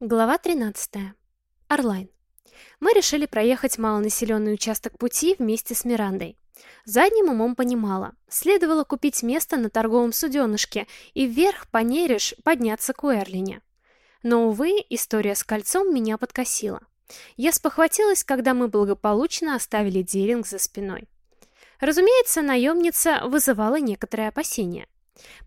Глава 13. Орлайн. Мы решили проехать малонаселенный участок пути вместе с Мирандой. Задним умом понимала, следовало купить место на торговом суденышке и вверх по Нереш подняться к Уэрлине. Но, увы, история с кольцом меня подкосила. Я спохватилась, когда мы благополучно оставили Деринг за спиной. Разумеется, наемница вызывала некоторые опасения.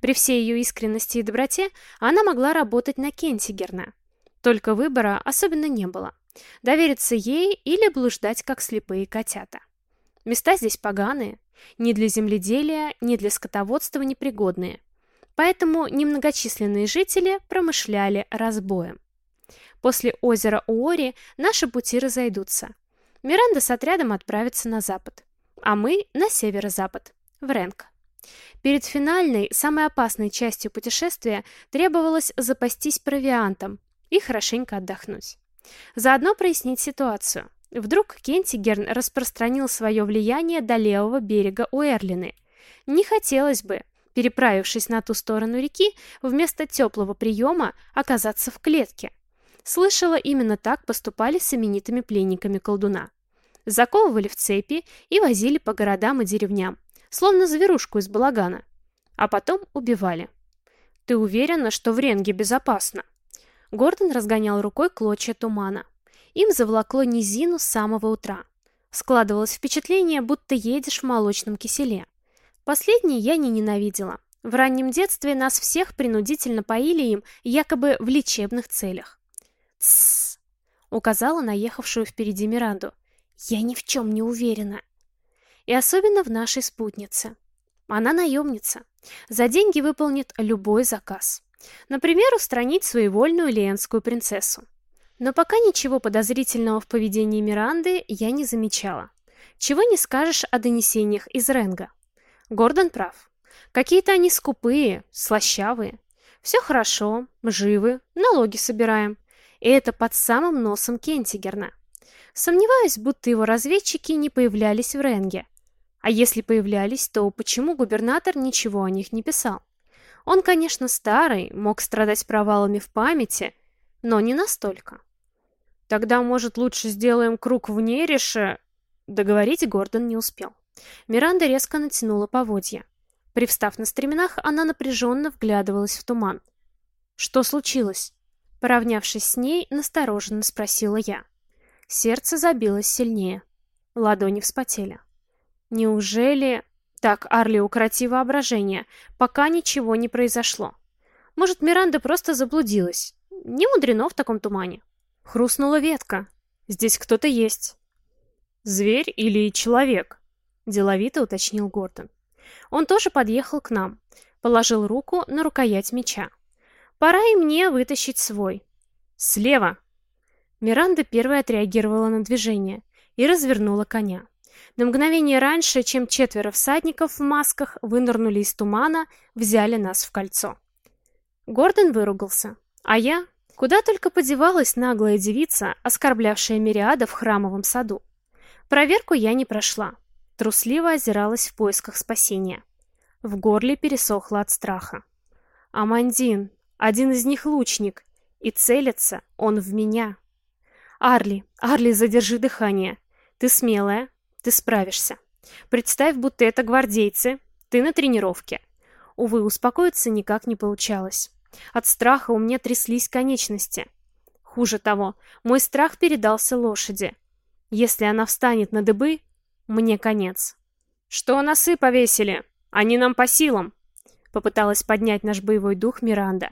При всей ее искренности и доброте она могла работать на Кентигерна, только выбора особенно не было. Довериться ей или блуждать, как слепые котята. Места здесь поганые, ни для земледелия, ни для скотоводства непригодные. Поэтому немногочисленные жители промышляли разбоем. После озера Уори наши пути разойдутся. Миранда с отрядом отправится на запад, а мы на северо-запад, в Ренк. Перед финальной, самой опасной частью путешествия требовалось запастись провиантом и хорошенько отдохнуть. Заодно прояснить ситуацию. Вдруг Кентигерн распространил свое влияние до левого берега Уэрлины. Не хотелось бы, переправившись на ту сторону реки, вместо теплого приема оказаться в клетке. Слышала, именно так поступали с именитыми пленниками колдуна. Заковывали в цепи и возили по городам и деревням, словно зверушку из балагана. А потом убивали. «Ты уверена, что в Ренге безопасно?» Гордон разгонял рукой клочья тумана. Им заволокло низину с самого утра. Складывалось впечатление, будто едешь в молочном киселе. Последнее я не ненавидела. В раннем детстве нас всех принудительно поили им, якобы в лечебных целях. «Тссс!» — указала наехавшую впереди Миранду. «Я ни в чем не уверена». И особенно в нашей спутнице. Она наемница. За деньги выполнит любой заказ. Например, устранить своевольную лиенскую принцессу. Но пока ничего подозрительного в поведении Миранды я не замечала. Чего не скажешь о донесениях из Ренга. Гордон прав. Какие-то они скупые, слащавые. Все хорошо, живы, налоги собираем. И это под самым носом Кентигерна. Сомневаюсь, будто его разведчики не появлялись в Ренге. А если появлялись, то почему губернатор ничего о них не писал? Он, конечно, старый, мог страдать провалами в памяти, но не настолько. Тогда, может, лучше сделаем круг в Нерише? Договорить Гордон не успел. Миранда резко натянула поводья. Привстав на стременах, она напряженно вглядывалась в туман. «Что случилось?» Поравнявшись с ней, настороженно спросила я. Сердце забилось сильнее. Ладони вспотели. «Неужели...» Так, Арли, укроти воображение, пока ничего не произошло. Может, Миранда просто заблудилась. Не мудрено в таком тумане. Хрустнула ветка. Здесь кто-то есть. Зверь или человек? Деловито уточнил Гордон. Он тоже подъехал к нам. Положил руку на рукоять меча. Пора и мне вытащить свой. Слева. Миранда первая отреагировала на движение и развернула коня. На мгновение раньше, чем четверо всадников в масках вынырнули из тумана, взяли нас в кольцо. Гордон выругался, а я... Куда только подевалась наглая девица, оскорблявшая Мириада в храмовом саду. Проверку я не прошла. Трусливо озиралась в поисках спасения. В горле пересохло от страха. Амандин, один из них лучник, и целится он в меня. Арли, Арли, задержи дыхание. Ты смелая, ты справишься. Представь, будто это гвардейцы. Ты на тренировке. Увы, успокоиться никак не получалось. От страха у меня тряслись конечности. Хуже того, мой страх передался лошади. Если она встанет на дыбы, мне конец. «Что носы повесили? Они нам по силам!» Попыталась поднять наш боевой дух Миранда.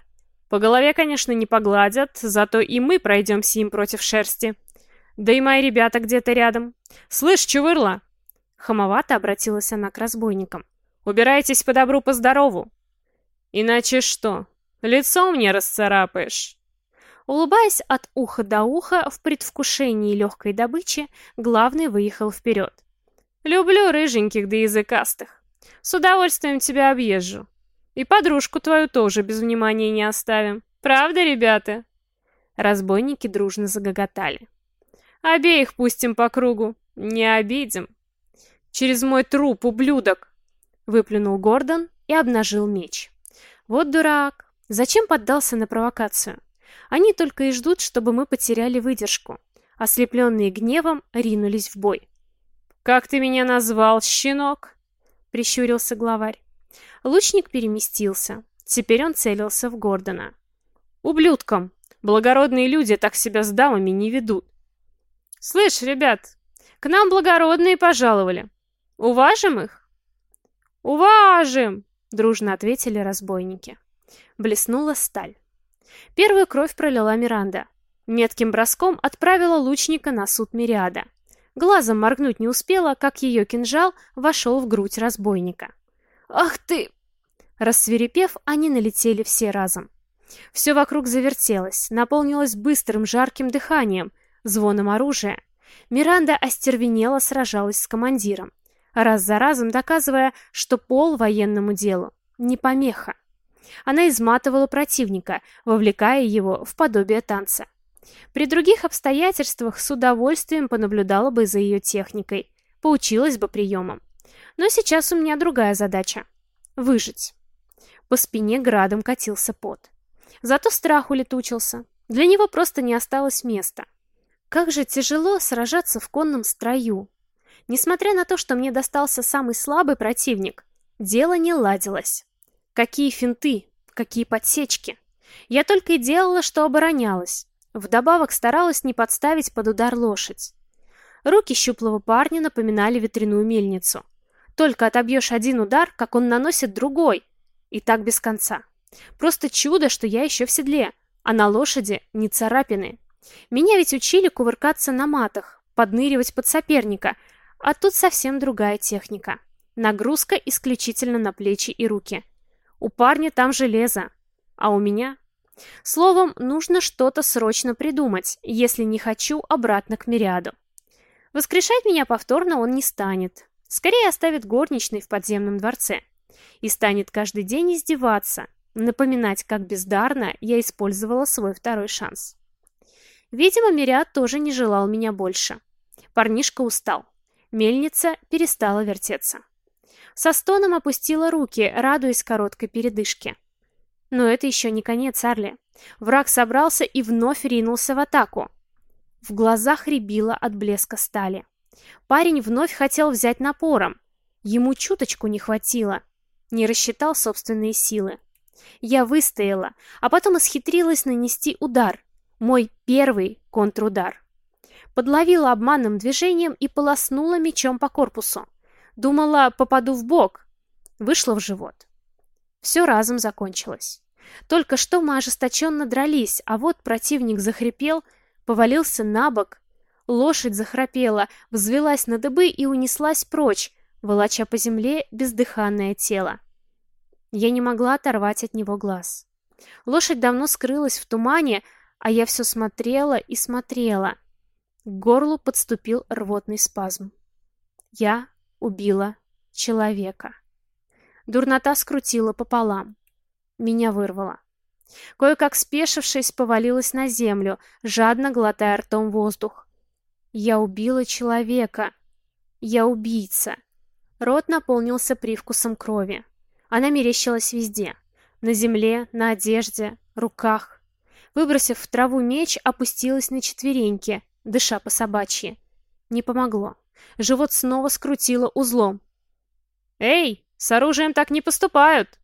«По голове, конечно, не погладят, зато и мы пройдемся им против шерсти. Да и мои ребята где-то рядом. Слышь, чувырла!» Хамовато обратилась она к разбойникам. «Убирайтесь по добру, по здорову!» «Иначе что? Лицо мне расцарапаешь!» Улыбаясь от уха до уха в предвкушении легкой добычи, главный выехал вперед. «Люблю рыженьких да языкастых. С удовольствием тебя объезжу. И подружку твою тоже без внимания не оставим. Правда, ребята?» Разбойники дружно загоготали. Обеих пустим по кругу. Не обидим. Через мой труп, ублюдок!» Выплюнул Гордон и обнажил меч. «Вот дурак! Зачем поддался на провокацию? Они только и ждут, чтобы мы потеряли выдержку. Ослепленные гневом, ринулись в бой. «Как ты меня назвал, щенок?» — прищурился главарь. Лучник переместился. Теперь он целился в Гордона. «Ублюдком! Благородные люди так себя с дамами не ведут!» «Слышь, ребят, к нам благородные пожаловали. Уважим их?» «Уважим!» — дружно ответили разбойники. Блеснула сталь. Первую кровь пролила Миранда. Метким броском отправила лучника на суд Мириада. Глазом моргнуть не успела, как ее кинжал вошел в грудь разбойника. «Ах ты!» Рассверепев, они налетели все разом. Все вокруг завертелось, наполнилось быстрым жарким дыханием, звоном оружия. Миранда остервенело сражалась с командиром, раз за разом доказывая, что пол военному делу не помеха. Она изматывала противника, вовлекая его в подобие танца. При других обстоятельствах с удовольствием понаблюдала бы за ее техникой, поучилась бы приемам. Но сейчас у меня другая задача — выжить. По спине градом катился пот. Зато страх улетучился. Для него просто не осталось места. Как же тяжело сражаться в конном строю. Несмотря на то, что мне достался самый слабый противник, дело не ладилось. Какие финты, какие подсечки. Я только и делала, что оборонялась. Вдобавок старалась не подставить под удар лошадь. Руки щуплого парня напоминали ветряную мельницу. Только отобьешь один удар, как он наносит другой. И так без конца. Просто чудо, что я еще в седле, а на лошади не царапины. Меня ведь учили кувыркаться на матах, подныривать под соперника, а тут совсем другая техника. Нагрузка исключительно на плечи и руки. У парня там железо, а у меня... Словом, нужно что-то срочно придумать, если не хочу обратно к Мириаду. Воскрешать меня повторно он не станет. Скорее оставит горничной в подземном дворце. И станет каждый день издеваться, напоминать, как бездарно я использовала свой второй шанс. Видимо, Мириад тоже не желал меня больше. Парнишка устал. Мельница перестала вертеться. Со стоном опустила руки, радуясь короткой передышке. Но это еще не конец, Арли. Враг собрался и вновь ринулся в атаку. В глазах рябило от блеска стали. Парень вновь хотел взять напором. Ему чуточку не хватило. Не рассчитал собственные силы. Я выстояла, а потом исхитрилась нанести удар. Мой первый контрудар. Подловила обманным движением и полоснула мечом по корпусу. Думала, попаду в бок. Вышла в живот. Все разом закончилось. Только что мы ожесточенно дрались, а вот противник захрипел, повалился на бок. Лошадь захрапела, взвелась на дыбы и унеслась прочь, волоча по земле бездыханное тело. Я не могла оторвать от него глаз. Лошадь давно скрылась в тумане, а я все смотрела и смотрела. К горлу подступил рвотный спазм. Я убила человека. Дурнота скрутила пополам. Меня вырвало. Кое-как спешившись, повалилась на землю, жадно глотая ртом воздух. Я убила человека. Я убийца. Рот наполнился привкусом крови. Она мерещилась везде. На земле, на одежде, руках. Выбросив в траву меч, опустилась на четвереньки, дыша по собачьи. Не помогло. Живот снова скрутило узлом. «Эй, с оружием так не поступают!»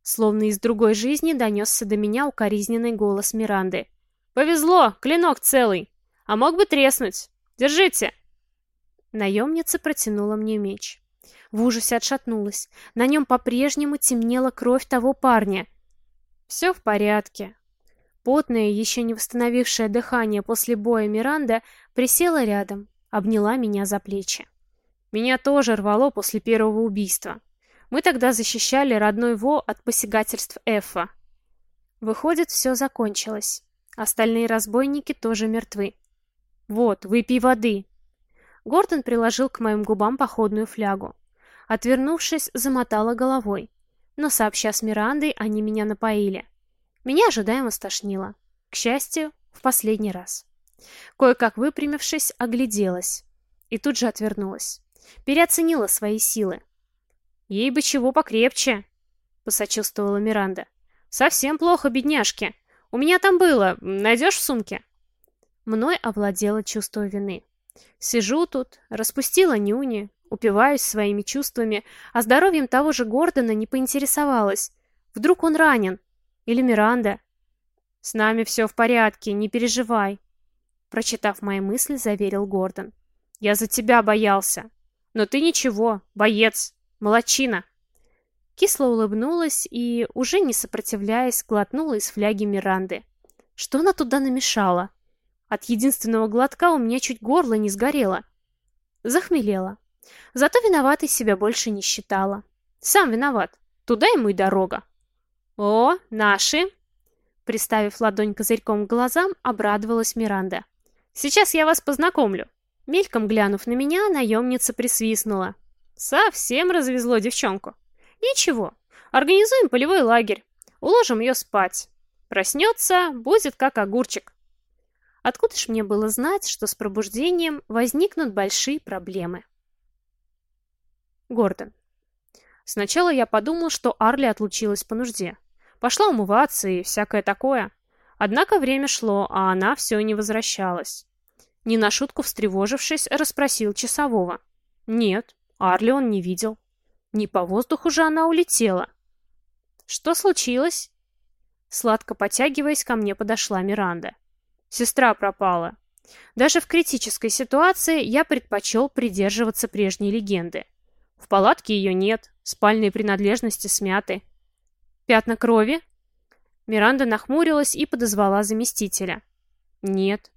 Словно из другой жизни донесся до меня укоризненный голос Миранды. «Повезло, клинок целый, а мог бы треснуть. Держите!» Наемница протянула мне меч. В ужасе отшатнулась. На нем по-прежнему темнела кровь того парня. «Все в порядке». Потная, еще не восстановившая дыхание после боя Миранда, присела рядом, обняла меня за плечи. Меня тоже рвало после первого убийства. Мы тогда защищали родной Во от посягательств Эфа. Выходит, все закончилось. Остальные разбойники тоже мертвы. Вот, выпей воды. Гордон приложил к моим губам походную флягу. Отвернувшись, замотала головой. Но, сообща с Мирандой, они меня напоили. Меня ожидаемо стошнило. К счастью, в последний раз. Кое-как выпрямившись, огляделась. И тут же отвернулась. Переоценила свои силы. «Ей бы чего покрепче», — посочувствовала Миранда. «Совсем плохо, бедняжке. У меня там было. Найдешь в сумке?» Мной овладело чувство вины. Сижу тут, распустила нюни, упиваюсь своими чувствами, а здоровьем того же Гордона не поинтересовалась. Вдруг он ранен? Или Миранда? «С нами все в порядке, не переживай», — прочитав мои мысли, заверил Гордон. «Я за тебя боялся. Но ты ничего, боец, молочина». Кисло улыбнулась и, уже не сопротивляясь, глотнула из фляги Миранды. Что она туда намешала? От единственного глотка у меня чуть горло не сгорело. Захмелела. Зато виноватой себя больше не считала. Сам виноват. Туда ему и дорога. «О, наши!» Приставив ладонь козырьком к глазам, обрадовалась Миранда. «Сейчас я вас познакомлю». Мельком глянув на меня, наемница присвистнула. «Совсем развезло девчонку». «Ничего, организуем полевой лагерь. Уложим ее спать. Проснется, будет как огурчик. Откуда ж мне было знать, что с пробуждением возникнут большие проблемы? Гордон. Сначала я подумал, что Арли отлучилась по нужде. Пошла умываться и всякое такое. Однако время шло, а она все не возвращалась. Не на шутку встревожившись, расспросил часового. Нет, Арли он не видел. Не по воздуху же она улетела. Что случилось? Сладко потягиваясь, ко мне подошла Миранда. Сестра пропала. Даже в критической ситуации я предпочел придерживаться прежней легенды. В палатке ее нет, спальные принадлежности смяты. Пятна крови? Миранда нахмурилась и подозвала заместителя. Нет.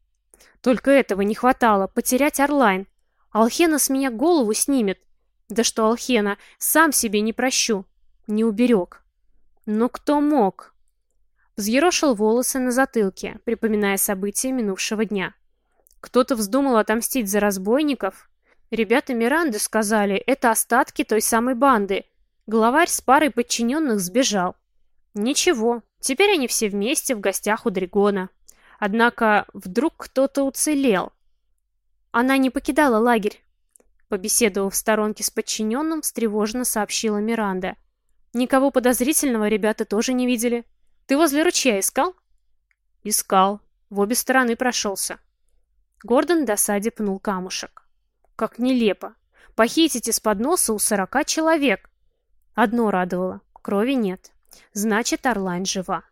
Только этого не хватало, потерять Орлайн. Алхена с меня голову снимет. Да что Алхена, сам себе не прощу. Не уберег. Но кто мог? Взъерошил волосы на затылке, припоминая события минувшего дня. Кто-то вздумал отомстить за разбойников? Ребята Миранды сказали, это остатки той самой банды. Главарь с парой подчиненных сбежал. Ничего, теперь они все вместе в гостях у Дригона. Однако вдруг кто-то уцелел. Она не покидала лагерь. Побеседовав в сторонке с подчиненным, встревоженно сообщила Миранда. Никого подозрительного ребята тоже не видели. Ты возле ручья искал? Искал. В обе стороны прошелся. Гордон досаде пнул камушек. Как нелепо. Похитить из-под носа у сорока человек. Одно радовало. Крови нет. Значит, Орлайн жива.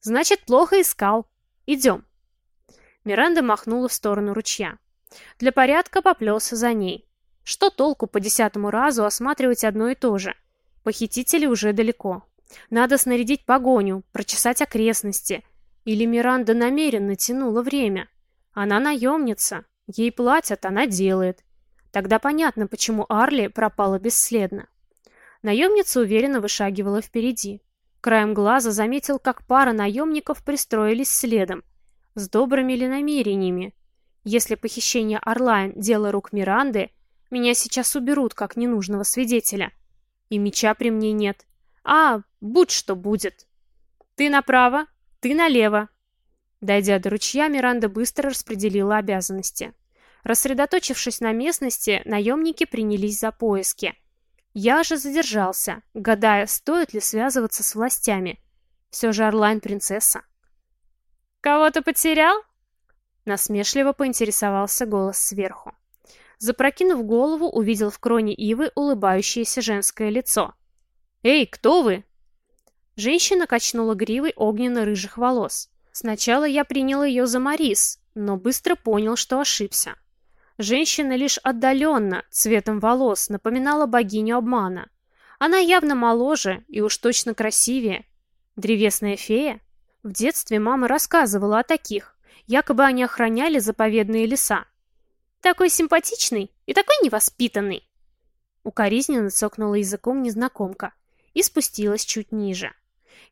Значит, плохо искал. Идем. Миранда махнула в сторону ручья. Для порядка поплелся за ней. Что толку по десятому разу осматривать одно и то же? Похитители уже далеко. Надо снарядить погоню, прочесать окрестности. Или Миранда намеренно тянула время. Она наемница. Ей платят, она делает. Тогда понятно, почему Арли пропала бесследно. Наемница уверенно вышагивала впереди. Краем глаза заметил, как пара наемников пристроились следом. С добрыми ли намерениями? Если похищение Орлайн – дело рук Миранды, меня сейчас уберут как ненужного свидетеля. И меча при мне нет. А, будь что будет. Ты направо, ты налево. Дойдя до ручья, Миранда быстро распределила обязанности. Рассредоточившись на местности, наемники принялись за поиски. Я же задержался, гадая, стоит ли связываться с властями. Все же Орлайн принцесса. «Кого-то потерял?» Насмешливо поинтересовался голос сверху. Запрокинув голову, увидел в кроне ивы улыбающееся женское лицо. «Эй, кто вы?» Женщина качнула гривой огненно-рыжих волос. Сначала я принял ее за Марис, но быстро понял, что ошибся. Женщина лишь отдаленно, цветом волос, напоминала богиню обмана. Она явно моложе и уж точно красивее. Древесная фея? В детстве мама рассказывала о таких. Якобы они охраняли заповедные леса. Такой симпатичный и такой невоспитанный. Укоризненно цокнула языком незнакомка и спустилась чуть ниже.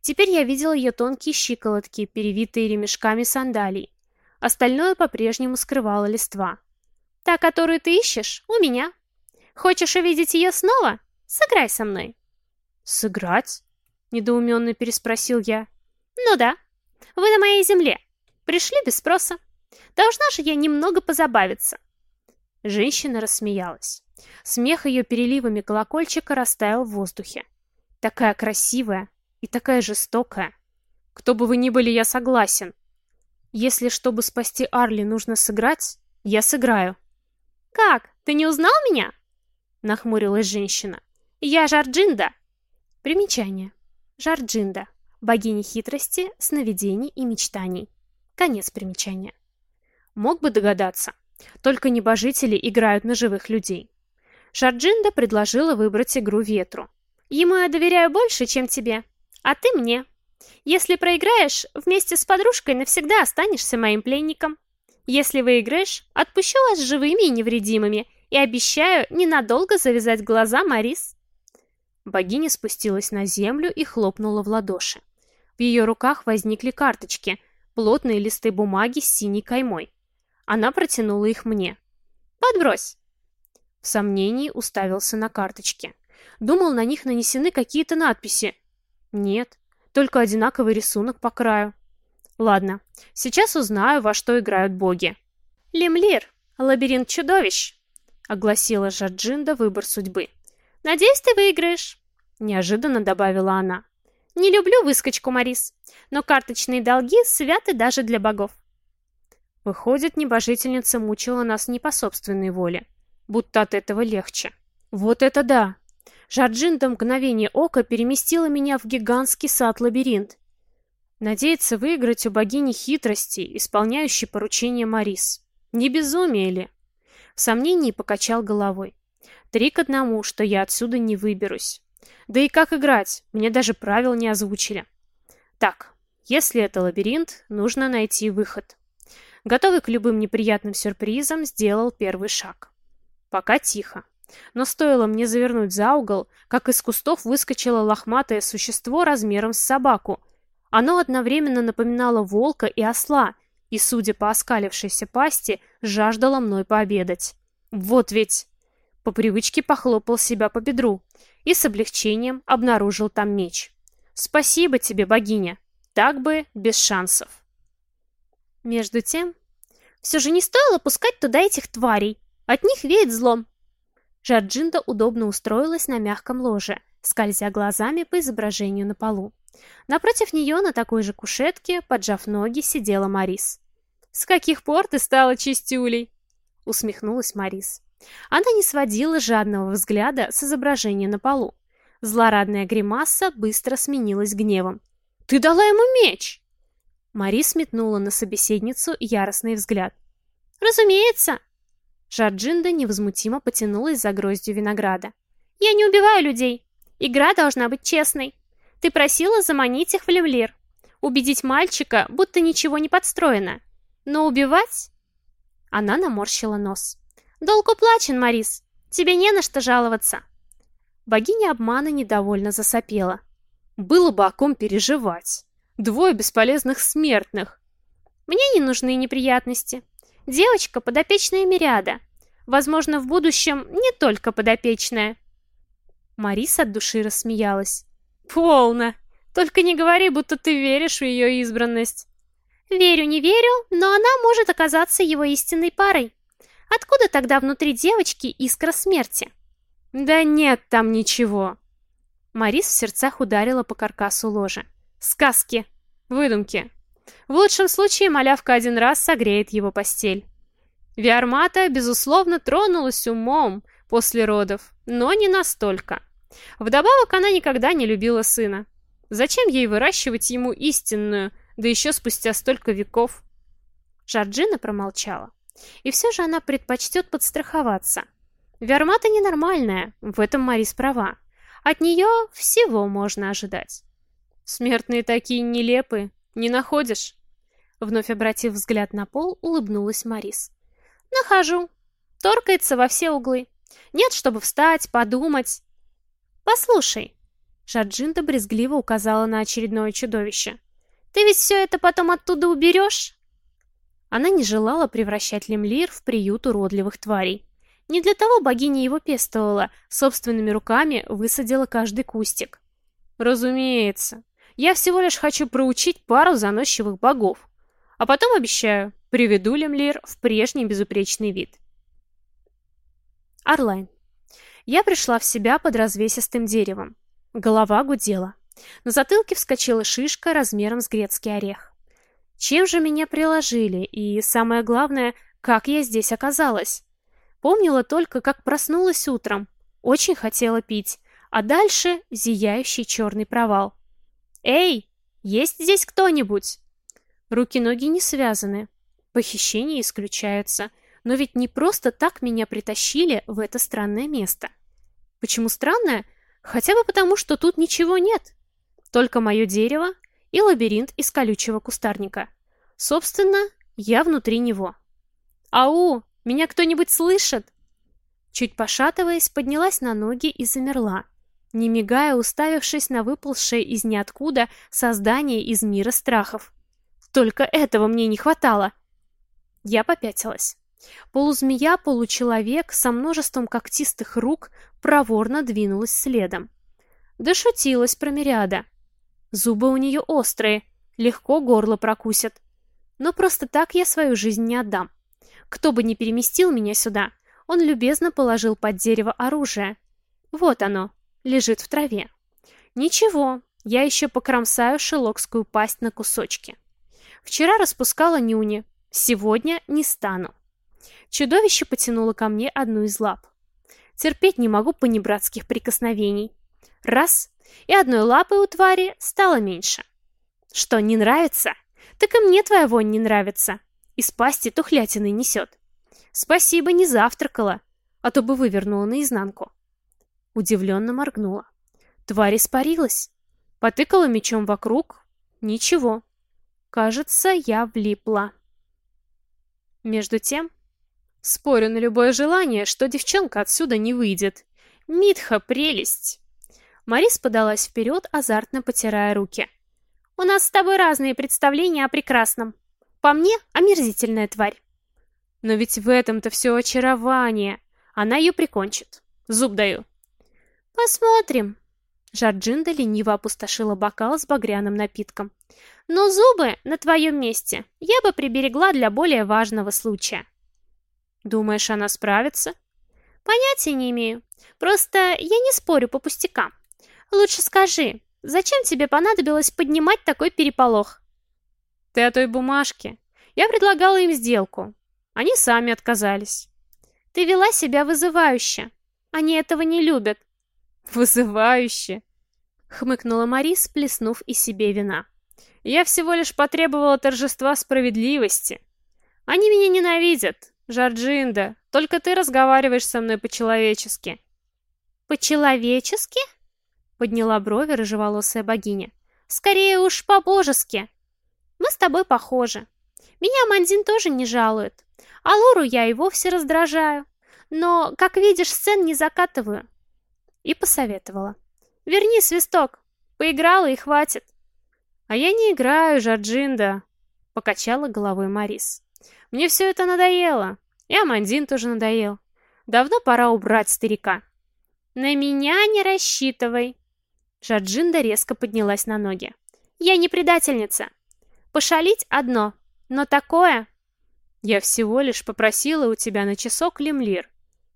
Теперь я видела ее тонкие щиколотки, перевитые ремешками сандалий. Остальное по-прежнему скрывало листва. «Та, которую ты ищешь, у меня. Хочешь увидеть ее снова? Сыграй со мной». «Сыграть?» — недоуменно переспросил я. «Ну да. Вы на моей земле. Пришли без спроса. Должна же я немного позабавиться». Женщина рассмеялась. Смех ее переливами колокольчика растаял в воздухе. Такая красивая и такая жестокая. Кто бы вы ни были, я согласен. Если, чтобы спасти Арли, нужно сыграть, я сыграю. Как? Ты не узнал меня? Нахмурилась женщина. Я Жарджинда. Примечание. Жарджинда. Богиня хитрости, сновидений и мечтаний. Конец примечания. Мог бы догадаться. Только небожители играют на живых людей. Жарджинда предложила выбрать игру ветру. Ему я доверяю больше, чем тебе, а ты мне. Если проиграешь, вместе с подружкой навсегда останешься моим пленником. Если выиграешь, отпущу вас живыми и невредимыми и обещаю ненадолго завязать глаза Марис. Богиня спустилась на землю и хлопнула в ладоши. В ее руках возникли карточки, плотные листы бумаги с синей каймой. Она протянула их мне. «Подбрось!» В сомнении уставился на карточки. Думал, на них нанесены какие-то надписи. Нет, только одинаковый рисунок по краю. Ладно, сейчас узнаю, во что играют боги. «Лемлир, лабиринт чудовищ!» — огласила Жаджинда выбор судьбы. «Надеюсь, ты выиграешь!» — неожиданно добавила она. «Не люблю выскочку, Марис, но карточные долги святы даже для богов. Выходит, небожительница мучила нас не по собственной воле, будто от этого легче. Вот это да! Жарджин до мгновения ока переместила меня в гигантский сад-лабиринт. Надеется выиграть у богини хитрости, исполняющей поручение Марис. Не безумие ли? В сомнении покачал головой. Три к одному, что я отсюда не выберусь. Да и как играть? Мне даже правил не озвучили. Так, если это лабиринт, нужно найти выход готовый к любым неприятным сюрпризам, сделал первый шаг. Пока тихо. Но стоило мне завернуть за угол, как из кустов выскочило лохматое существо размером с собаку. Оно одновременно напоминало волка и осла, и, судя по оскалившейся пасти, жаждало мной пообедать. Вот ведь... По привычке похлопал себя по бедру и с облегчением обнаружил там меч. «Спасибо тебе, богиня! Так бы без шансов!» Между тем, все же не стоило пускать туда этих тварей. От них веет злом. Жарджинда удобно устроилась на мягком ложе, скользя глазами по изображению на полу. Напротив нее на такой же кушетке, поджав ноги, сидела Марис. «С каких пор ты стала чистюлей?» — усмехнулась Марис. Она не сводила жадного взгляда с изображения на полу. Злорадная гримаса быстро сменилась гневом. «Ты дала ему меч!» Мари сметнула на собеседницу яростный взгляд. «Разумеется!» Жарджинда невозмутимо потянулась за гроздью винограда. «Я не убиваю людей. Игра должна быть честной. Ты просила заманить их в Лемлир. Убедить мальчика, будто ничего не подстроено. Но убивать...» Она наморщила нос. «Долг уплачен, Марис. Тебе не на что жаловаться». Богиня обмана недовольно засопела. «Было бы о ком переживать». Двое бесполезных смертных. Мне не нужны неприятности. Девочка подопечная Мириада. Возможно, в будущем не только подопечная. Марис от души рассмеялась. Полно. Только не говори, будто ты веришь в ее избранность. Верю, не верю, но она может оказаться его истинной парой. Откуда тогда внутри девочки искра смерти? Да нет там ничего. Марис в сердцах ударила по каркасу ложа. Сказки. Выдумки. В лучшем случае малявка один раз согреет его постель. Виармата, безусловно, тронулась умом после родов, но не настолько. Вдобавок она никогда не любила сына. Зачем ей выращивать ему истинную, да еще спустя столько веков? Жорджина промолчала. И все же она предпочтет подстраховаться. Виармата ненормальная, в этом Марис права. От нее всего можно ожидать. Смертные такие нелепые, не находишь? Вновь обратив взгляд на пол, улыбнулась Марис. Нахожу. Торкается во все углы. Нет, чтобы встать, подумать. Послушай. Шаджинда брезгливо указала на очередное чудовище. Ты ведь все это потом оттуда уберешь? Она не желала превращать Лемлир в приют уродливых тварей. Не для того богиня его пестовала, собственными руками высадила каждый кустик. Разумеется, я всего лишь хочу проучить пару заносчивых богов. А потом, обещаю, приведу Лемлир в прежний безупречный вид. Орлайн. Я пришла в себя под развесистым деревом. Голова гудела. На затылке вскочила шишка размером с грецкий орех. Чем же меня приложили, и, самое главное, как я здесь оказалась? Помнила только, как проснулась утром. Очень хотела пить, а дальше зияющий черный провал. «Эй, есть здесь кто-нибудь?» Руки-ноги не связаны. Похищения исключаются. Но ведь не просто так меня притащили в это странное место. Почему странное? Хотя бы потому, что тут ничего нет. Только мое дерево и лабиринт из колючего кустарника. Собственно, я внутри него. «Ау! Меня кто-нибудь слышит?» Чуть пошатываясь, поднялась на ноги и замерла, не мигая, уставившись на выползшее из ниоткуда создание из мира страхов. Только этого мне не хватало. Я попятилась. Полузмея, получеловек со множеством когтистых рук проворно двинулась следом. Дошутилась про Мириада. Зубы у нее острые, легко горло прокусят. Но просто так я свою жизнь не отдам. Кто бы ни переместил меня сюда, он любезно положил под дерево оружие. Вот оно, лежит в траве. Ничего, я еще покромсаю шелокскую пасть на кусочки. Вчера распускала нюни, сегодня не стану. Чудовище потянуло ко мне одну из лап. Терпеть не могу понебратских прикосновений. Раз, и одной лапы у твари стало меньше. Что, не нравится? Так и мне твоя вонь не нравится. Из пасти тухлятины несет. Спасибо, не завтракала, а то бы вывернула наизнанку. Удивленно моргнула. Тварь испарилась. Потыкала мечом вокруг. Ничего. Кажется, я влипла. Между тем, спорю на любое желание, что девчонка отсюда не выйдет. Митха прелесть. Марис подалась вперед, азартно потирая руки. У нас с тобой разные представления о прекрасном. По мне, омерзительная тварь. Но ведь в этом-то все очарование. Она ее прикончит. Зуб даю. Посмотрим. Жарджинда лениво опустошила бокал с багряным напитком. Но зубы на твоем месте я бы приберегла для более важного случая. Думаешь, она справится? Понятия не имею. Просто я не спорю по пустякам. Лучше скажи, зачем тебе понадобилось поднимать такой переполох? Ты о той бумажке. Я предлагала им сделку. Они сами отказались. Ты вела себя вызывающе. Они этого не любят. Вызывающе, хмыкнула Марис, плеснув из себе вина. Я всего лишь потребовала торжества справедливости. Они меня ненавидят, Жорджинда. Только ты разговариваешь со мной по-человечески. По-человечески? Подняла брови рыжеволосая богиня. Скорее уж по-божески. Мы с тобой похожи. Меня Мандин тоже не жалует. А Лору я и вовсе раздражаю. Но, как видишь, сцен не закатываю. И посоветовала. Верни свисток. Поиграла и хватит. «А я не играю, Жорджинда», — покачала головой Марис. «Мне все это надоело. И Амандин тоже надоел. Давно пора убрать старика». «На меня не рассчитывай». Жорджинда резко поднялась на ноги. «Я не предательница. Пошалить одно, но такое...» «Я всего лишь попросила у тебя на часок лемлир.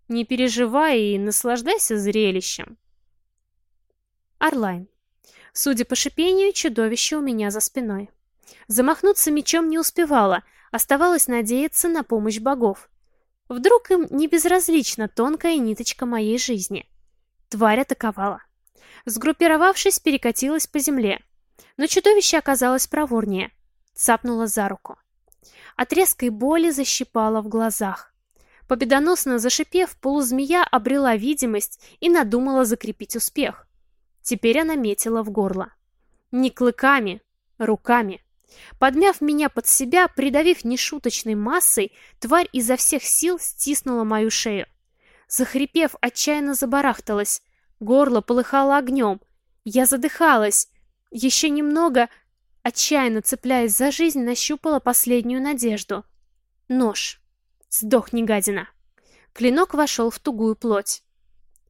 Не переживай и наслаждайся зрелищем». Орлайн. Судя по шипению, чудовище у меня за спиной. Замахнуться мечом не успевала, оставалось надеяться на помощь богов. Вдруг им не безразлична тонкая ниточка моей жизни. Тварь атаковала. Сгруппировавшись, перекатилась по земле. Но чудовище оказалось проворнее. Цапнуло за руку. От резкой боли защипало в глазах. Победоносно зашипев, полузмея обрела видимость и надумала закрепить успех. Теперь она метила в горло. Не клыками, руками. Подмяв меня под себя, придавив нешуточной массой, тварь изо всех сил стиснула мою шею. Захрипев, отчаянно забарахталась. Горло полыхало огнем. Я задыхалась. Еще немного, отчаянно цепляясь за жизнь, нащупала последнюю надежду. Нож. Сдохни, гадина. Клинок вошел в тугую плоть.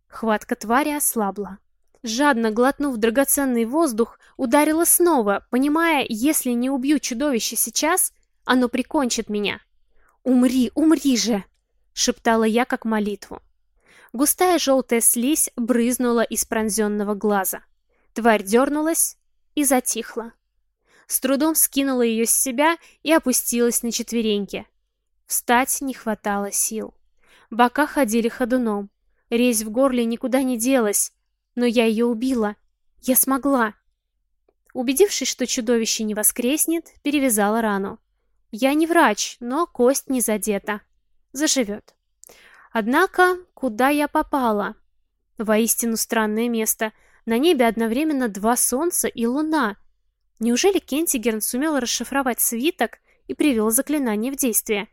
Хватка твари ослабла. Жадно глотнув драгоценный воздух, ударила снова, понимая, если не убью чудовище сейчас, оно прикончит меня. «Умри, умри же!» — шептала я как молитву. Густая желтая слизь брызнула из пронзенного глаза. Тварь дернулась и затихла. С трудом скинула ее с себя и опустилась на четвереньки. Встать не хватало сил. Бока ходили ходуном. Резь в горле никуда не делась. Но я ее убила. Я смогла. Убедившись, что чудовище не воскреснет, перевязала рану. Я не врач, но кость не задета. Заживет. Однако, куда я попала? Воистину странное место. На небе одновременно два солнца и луна. Неужели Кентигерн сумел расшифровать свиток и привел заклинание в действие?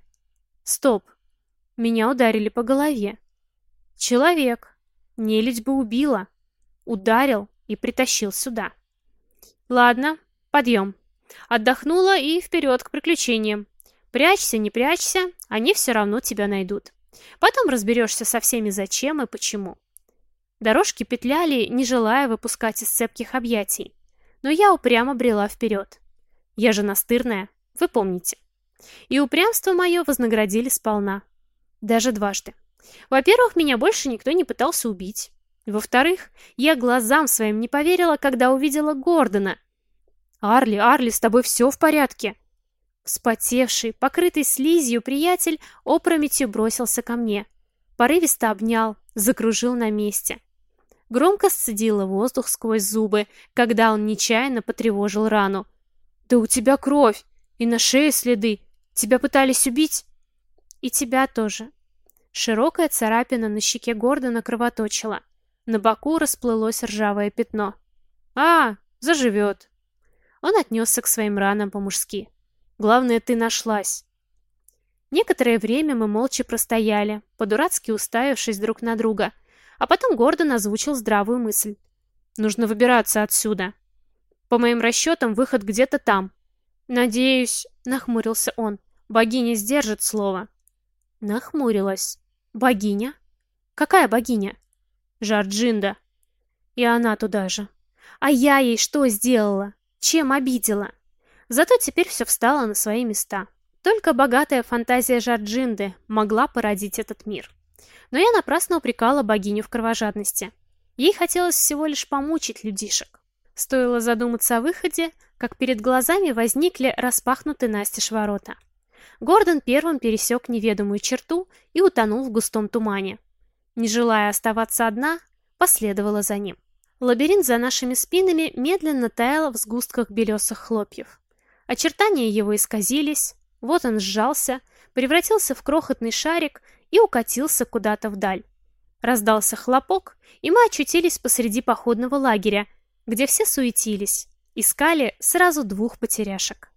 Стоп. Меня ударили по голове. Человек. Нелюдь бы убила. Ударил и притащил сюда. Ладно, подъем. Отдохнула и вперед к приключениям. Прячься, не прячься, они все равно тебя найдут. Потом разберешься со всеми зачем и почему. Дорожки петляли, не желая выпускать из цепких объятий. Но я упрямо брела вперед. Я же настырная, вы помните. И упрямство мое вознаградили сполна. Даже дважды. Во-первых, меня больше никто не пытался убить. Во-вторых, я глазам своим не поверила, когда увидела Гордона. «Арли, Арли, с тобой все в порядке?» Вспотевший, покрытый слизью приятель опрометью бросился ко мне. Порывисто обнял, закружил на месте. Громко сцедила воздух сквозь зубы, когда он нечаянно потревожил рану. «Да у тебя кровь! И на шее следы! Тебя пытались убить?» «И тебя тоже». Широкая царапина на щеке Гордона кровоточила. На боку расплылось ржавое пятно. «А, заживет!» Он отнесся к своим ранам по-мужски. «Главное, ты нашлась!» Некоторое время мы молча простояли, по-дурацки уставившись друг на друга, а потом Гордон озвучил здравую мысль. «Нужно выбираться отсюда. По моим расчетам, выход где-то там. Надеюсь...» — нахмурился он. «Богиня сдержит слово». Нахмурилась. «Богиня? Какая богиня?» Жарджинда. И она туда же. А я ей что сделала? Чем обидела? Зато теперь все встало на свои места. Только богатая фантазия Жарджинды могла породить этот мир. Но я напрасно упрекала богиню в кровожадности. Ей хотелось всего лишь помучить людишек. Стоило задуматься о выходе, как перед глазами возникли распахнутые настежь ворота. Гордон первым пересек неведомую черту и утонул в густом тумане. Не желая оставаться одна, последовала за ним. Лабиринт за нашими спинами медленно таял в сгустках белесых хлопьев. Очертания его исказились, вот он сжался, превратился в крохотный шарик и укатился куда-то вдаль. Раздался хлопок, и мы очутились посреди походного лагеря, где все суетились, искали сразу двух потеряшек.